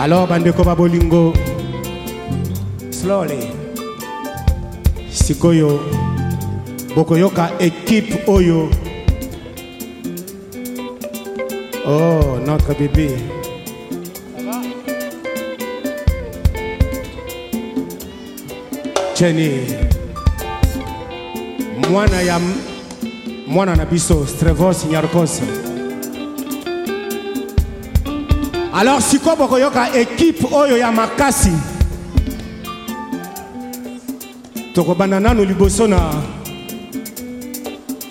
Alors bandeko ba bolingo slowly sikoyo bokoyoka ekipe oyo oh notre bibi Jenny mwana ya mwana na biso Strevos Nyarkos alors sikoyo bokoyoka ekipe oyo ya makasi tokobanda nanu liboso na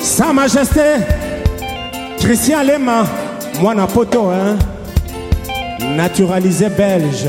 Sa Majesté Christian Lema, mwana poto, hein? naturalisé belge.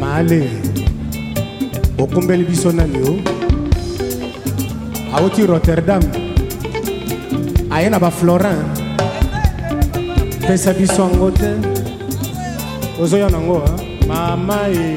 Male, okumbeli biso nani o? Auti Rotterdam, aye na ba Florin, pesa biso yango te, ozoya nango mama e.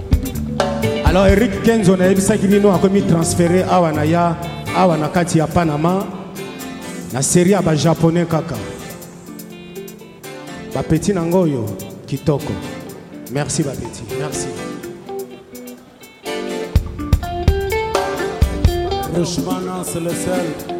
Alors Eric Kenzo nayebisaki bino akomi transfere awa na ya awa na kati ya Panama na serie ya ba japonais kaka ba petit na ngoyo kitoko merci ba petit merci Rushmana c'est le seul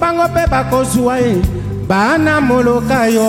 Bango pe bakozua ye bana moloka yo.